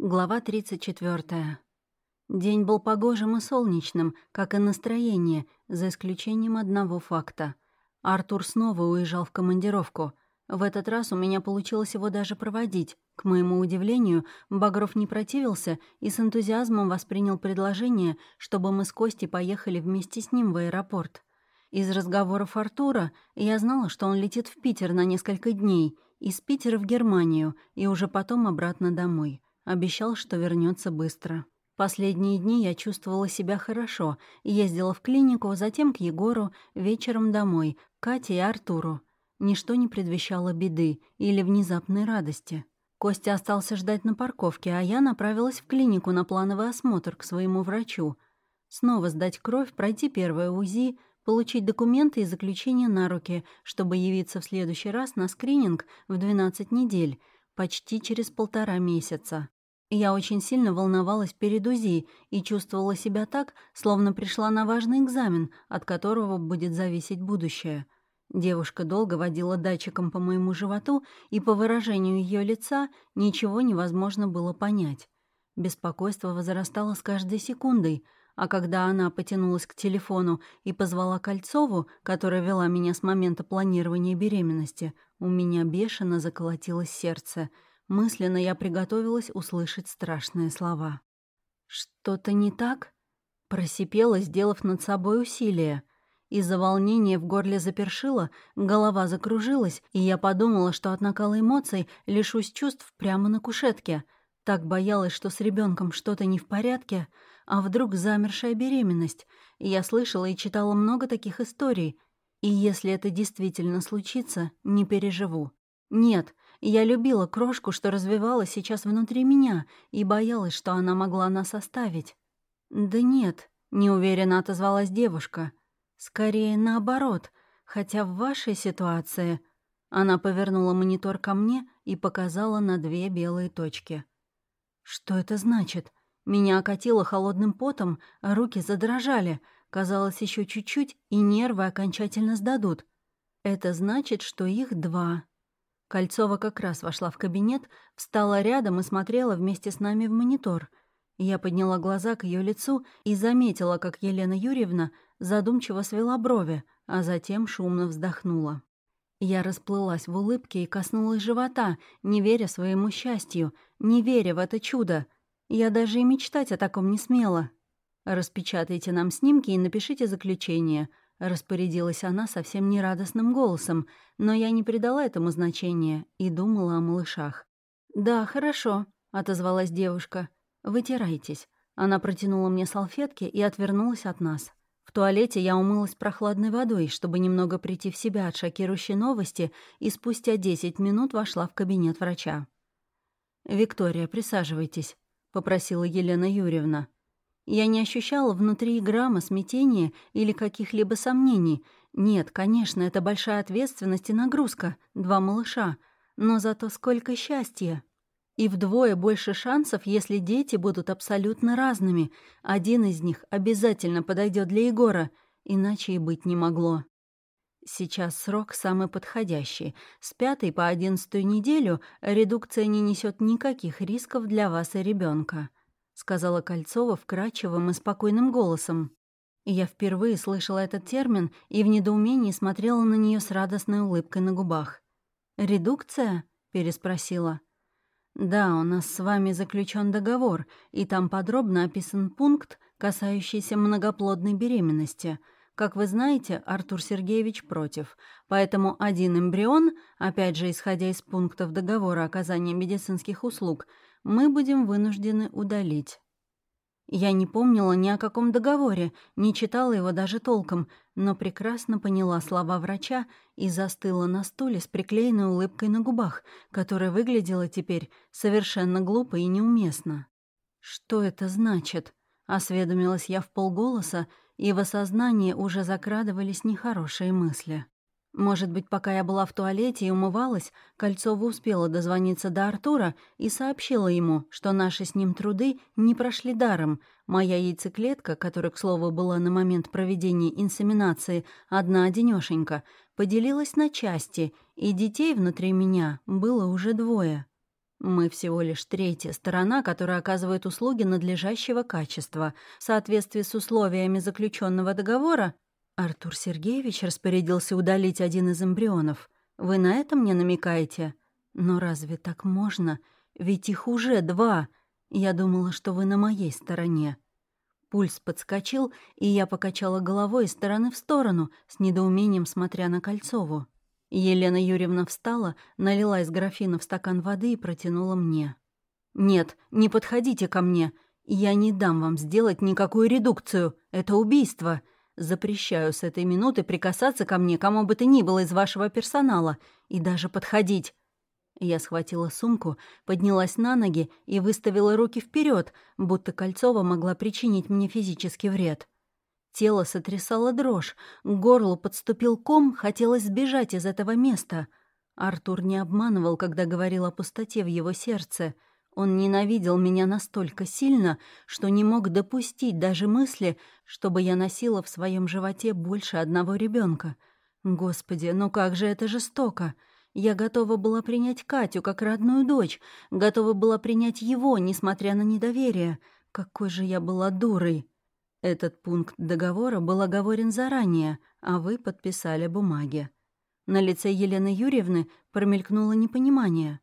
Глава 34. День был погожим и солнечным, как и настроение, за исключением одного факта. Артур снова уезжал в командировку. В этот раз у меня получилось его даже проводить. К моему удивлению, Багров не противился и с энтузиазмом воспринял предложение, чтобы мы с Костей поехали вместе с ним в аэропорт. Из разговоров Артура я знала, что он летит в Питер на несколько дней, из Питера в Германию и уже потом обратно домой. Обещал, что вернется быстро. Последние дни я чувствовала себя хорошо. Ездила в клинику, затем к Егору, вечером домой, к Кате и Артуру. Ничто не предвещало беды или внезапной радости. Костя остался ждать на парковке, а я направилась в клинику на плановый осмотр к своему врачу. Снова сдать кровь, пройти первое УЗИ, получить документы и заключение на руки, чтобы явиться в следующий раз на скрининг в 12 недель, почти через полтора месяца. Я очень сильно волновалась перед УЗИ и чувствовала себя так, словно пришла на важный экзамен, от которого будет зависеть будущее. Девушка долго водила датчиком по моему животу, и по выражению ее лица ничего невозможно было понять. Беспокойство возрастало с каждой секундой, а когда она потянулась к телефону и позвала Кольцову, которая вела меня с момента планирования беременности, у меня бешено заколотилось сердце — Мысленно я приготовилась услышать страшные слова. «Что-то не так?» Просипела, сделав над собой усилие. Из-за волнения в горле запершило, голова закружилась, и я подумала, что от накала эмоций лишусь чувств прямо на кушетке. Так боялась, что с ребенком что-то не в порядке, а вдруг замершая беременность. Я слышала и читала много таких историй. И если это действительно случится, не переживу. Нет, я любила крошку, что развивалась сейчас внутри меня, и боялась, что она могла нас оставить. «Да нет», — неуверенно отозвалась девушка. «Скорее наоборот, хотя в вашей ситуации...» Она повернула монитор ко мне и показала на две белые точки. «Что это значит?» Меня окатило холодным потом, а руки задрожали. Казалось, еще чуть-чуть, и нервы окончательно сдадут. Это значит, что их два. Кольцова как раз вошла в кабинет, встала рядом и смотрела вместе с нами в монитор. Я подняла глаза к ее лицу и заметила, как Елена Юрьевна задумчиво свела брови, а затем шумно вздохнула. Я расплылась в улыбке и коснулась живота, не веря своему счастью, не веря в это чудо. Я даже и мечтать о таком не смела. Распечатайте нам снимки и напишите заключение —— распорядилась она совсем нерадостным голосом, но я не придала этому значения и думала о малышах. «Да, хорошо», — отозвалась девушка. «Вытирайтесь». Она протянула мне салфетки и отвернулась от нас. В туалете я умылась прохладной водой, чтобы немного прийти в себя от шокирующей новости, и спустя десять минут вошла в кабинет врача. «Виктория, присаживайтесь», — попросила Елена Юрьевна. Я не ощущала внутри грамма смятения или каких-либо сомнений. Нет, конечно, это большая ответственность и нагрузка, два малыша. Но зато сколько счастья. И вдвое больше шансов, если дети будут абсолютно разными. Один из них обязательно подойдет для Егора, иначе и быть не могло. Сейчас срок самый подходящий. С пятой по одиннадцатую неделю редукция не несет никаких рисков для вас и ребенка сказала Кольцова вкрадчивым и спокойным голосом. Я впервые слышала этот термин и в недоумении смотрела на нее с радостной улыбкой на губах. «Редукция?» — переспросила. «Да, у нас с вами заключен договор, и там подробно описан пункт, касающийся многоплодной беременности. Как вы знаете, Артур Сергеевич против, поэтому один эмбрион, опять же исходя из пунктов договора оказания медицинских услуг, мы будем вынуждены удалить. Я не помнила ни о каком договоре, не читала его даже толком, но прекрасно поняла слова врача и застыла на стуле с приклеенной улыбкой на губах, которая выглядела теперь совершенно глупо и неуместно. «Что это значит?» — осведомилась я в полголоса, и в осознании уже закрадывались нехорошие мысли. Может быть, пока я была в туалете и умывалась, Кольцова успела дозвониться до Артура и сообщила ему, что наши с ним труды не прошли даром. Моя яйцеклетка, которая, к слову, была на момент проведения инсеминации одна-одинёшенька, поделилась на части, и детей внутри меня было уже двое. Мы всего лишь третья сторона, которая оказывает услуги надлежащего качества. В соответствии с условиями заключенного договора, Артур Сергеевич распорядился удалить один из эмбрионов. Вы на это мне намекаете? Но разве так можно? Ведь их уже два. Я думала, что вы на моей стороне. Пульс подскочил, и я покачала головой из стороны в сторону, с недоумением смотря на Кольцову. Елена Юрьевна встала, налила из графина в стакан воды и протянула мне. «Нет, не подходите ко мне. Я не дам вам сделать никакую редукцию. Это убийство. Запрещаю с этой минуты прикасаться ко мне, кому бы то ни было из вашего персонала, и даже подходить. Я схватила сумку, поднялась на ноги и выставила руки вперед, будто Кольцова могла причинить мне физический вред. Тело сотрясало дрожь, к горлу подступил ком, хотелось сбежать из этого места. Артур не обманывал, когда говорил о пустоте в его сердце. Он ненавидел меня настолько сильно, что не мог допустить даже мысли, чтобы я носила в своем животе больше одного ребенка. Господи, ну как же это жестоко! Я готова была принять Катю как родную дочь, готова была принять его, несмотря на недоверие. Какой же я была дурой! Этот пункт договора был оговорен заранее, а вы подписали бумаги. На лице Елены Юрьевны промелькнуло непонимание.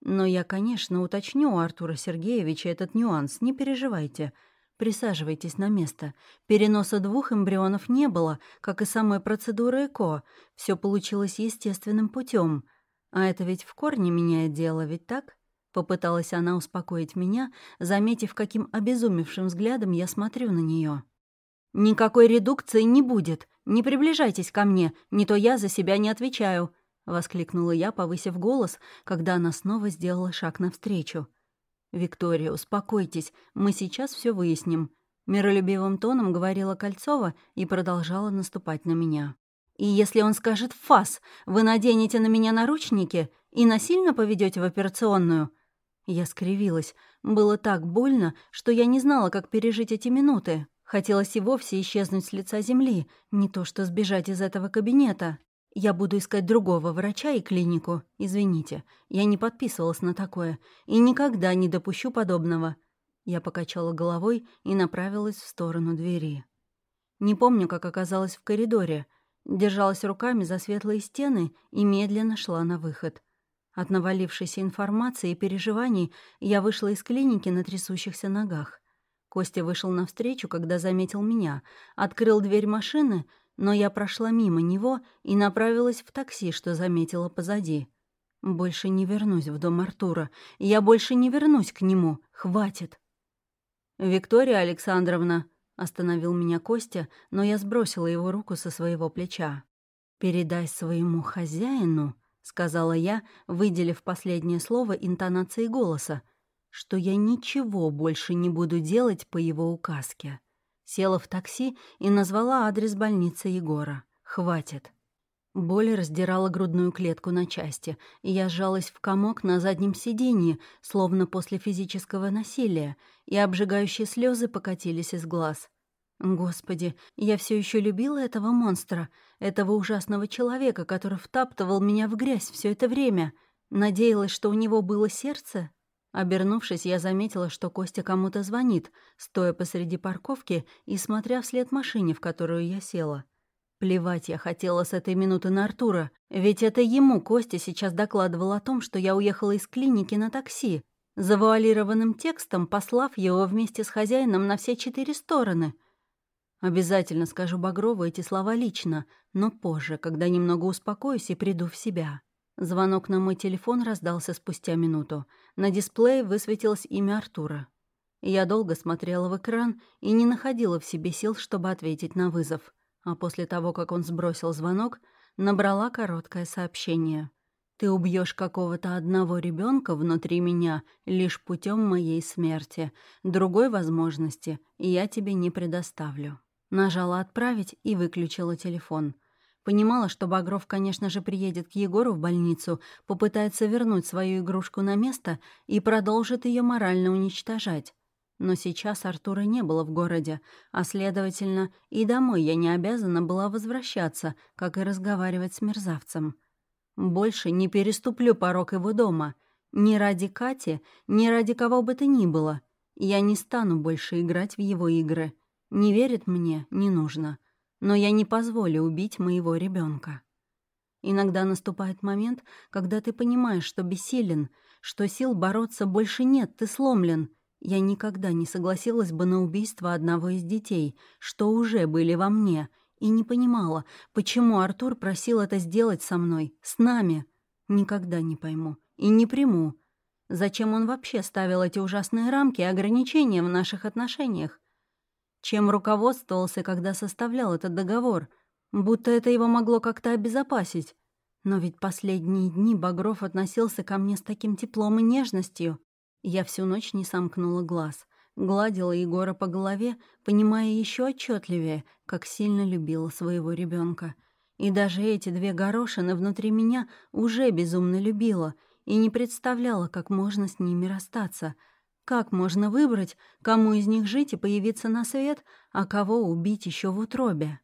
Но я, конечно, уточню у Артура Сергеевича этот нюанс, не переживайте. Присаживайтесь на место. Переноса двух эмбрионов не было, как и самой процедуры ЭКО. Все получилось естественным путем. А это ведь в корне меняет дело, ведь так? Попыталась она успокоить меня, заметив, каким обезумевшим взглядом я смотрю на нее. «Никакой редукции не будет. Не приближайтесь ко мне, не то я за себя не отвечаю», — воскликнула я, повысив голос, когда она снова сделала шаг навстречу. «Виктория, успокойтесь, мы сейчас все выясним», — миролюбивым тоном говорила Кольцова и продолжала наступать на меня. «И если он скажет «фас», вы наденете на меня наручники и насильно поведете в операционную?» Я скривилась. Было так больно, что я не знала, как пережить эти минуты. Хотелось и вовсе исчезнуть с лица земли, не то что сбежать из этого кабинета. Я буду искать другого врача и клинику. Извините, я не подписывалась на такое и никогда не допущу подобного. Я покачала головой и направилась в сторону двери. Не помню, как оказалась в коридоре. Держалась руками за светлые стены и медленно шла на выход. От навалившейся информации и переживаний я вышла из клиники на трясущихся ногах. Костя вышел навстречу, когда заметил меня, открыл дверь машины — но я прошла мимо него и направилась в такси, что заметила позади. Больше не вернусь в дом Артура. Я больше не вернусь к нему. Хватит. «Виктория Александровна», — остановил меня Костя, но я сбросила его руку со своего плеча. «Передай своему хозяину», — сказала я, выделив последнее слово интонацией голоса, «что я ничего больше не буду делать по его указке». Села в такси и назвала адрес больницы Егора. «Хватит». Боль раздирала грудную клетку на части, и я сжалась в комок на заднем сиденье, словно после физического насилия, и обжигающие слезы покатились из глаз. Господи, я все еще любила этого монстра, этого ужасного человека, который втаптывал меня в грязь все это время. Надеялась, что у него было сердце, Обернувшись, я заметила, что Костя кому-то звонит, стоя посреди парковки и смотря вслед машине, в которую я села. Плевать я хотела с этой минуты на Артура, ведь это ему Костя сейчас докладывал о том, что я уехала из клиники на такси, завуалированным текстом послав его вместе с хозяином на все четыре стороны. Обязательно скажу Багрову эти слова лично, но позже, когда немного успокоюсь и приду в себя. Звонок на мой телефон раздался спустя минуту. На дисплее высветилось имя Артура. Я долго смотрела в экран и не находила в себе сил, чтобы ответить на вызов. А после того, как он сбросил звонок, набрала короткое сообщение. «Ты убьешь какого-то одного ребенка внутри меня лишь путем моей смерти. Другой возможности я тебе не предоставлю». Нажала «Отправить» и выключила телефон — Понимала, что Багров, конечно же, приедет к Егору в больницу, попытается вернуть свою игрушку на место и продолжит ее морально уничтожать. Но сейчас Артура не было в городе, а, следовательно, и домой я не обязана была возвращаться, как и разговаривать с мерзавцем. Больше не переступлю порог его дома. Ни ради Кати, ни ради кого бы то ни было. Я не стану больше играть в его игры. Не верит мне, не нужно. Но я не позволю убить моего ребенка. Иногда наступает момент, когда ты понимаешь, что бессилен, что сил бороться больше нет, ты сломлен. Я никогда не согласилась бы на убийство одного из детей, что уже были во мне, и не понимала, почему Артур просил это сделать со мной, с нами. Никогда не пойму и не приму. Зачем он вообще ставил эти ужасные рамки и ограничения в наших отношениях? Чем руководствовался, когда составлял этот договор? Будто это его могло как-то обезопасить. Но ведь последние дни Багров относился ко мне с таким теплом и нежностью. Я всю ночь не сомкнула глаз, гладила Егора по голове, понимая еще отчетливее, как сильно любила своего ребенка. И даже эти две горошины внутри меня уже безумно любила и не представляла, как можно с ними расстаться — как можно выбрать, кому из них жить и появиться на свет, а кого убить еще в утробе?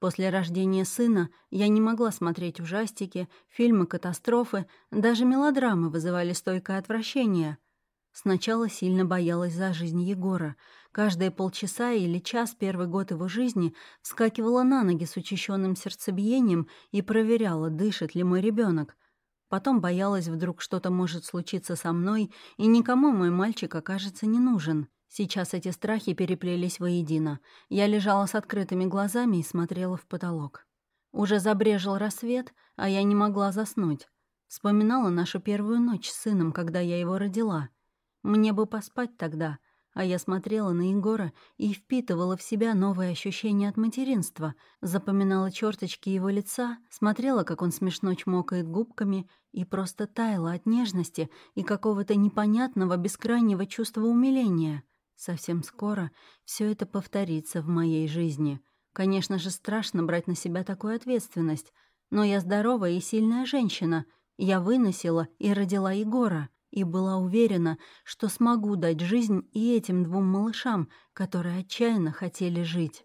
После рождения сына я не могла смотреть ужастики, фильмы катастрофы, даже мелодрамы вызывали стойкое отвращение. Сначала сильно боялась за жизнь Егора. Каждые полчаса или час первый год его жизни вскакивала на ноги с учащенным сердцебиением и проверяла, дышит ли мой ребенок. Потом боялась, вдруг что-то может случиться со мной, и никому мой мальчик окажется не нужен. Сейчас эти страхи переплелись воедино. Я лежала с открытыми глазами и смотрела в потолок. Уже забрежил рассвет, а я не могла заснуть. Вспоминала нашу первую ночь с сыном, когда я его родила. Мне бы поспать тогда — а я смотрела на Егора и впитывала в себя новые ощущения от материнства, запоминала черточки его лица, смотрела, как он смешно чмокает губками, и просто таяла от нежности и какого-то непонятного бескрайнего чувства умиления. Совсем скоро все это повторится в моей жизни. Конечно же, страшно брать на себя такую ответственность, но я здоровая и сильная женщина. Я выносила и родила Егора и была уверена, что смогу дать жизнь и этим двум малышам, которые отчаянно хотели жить.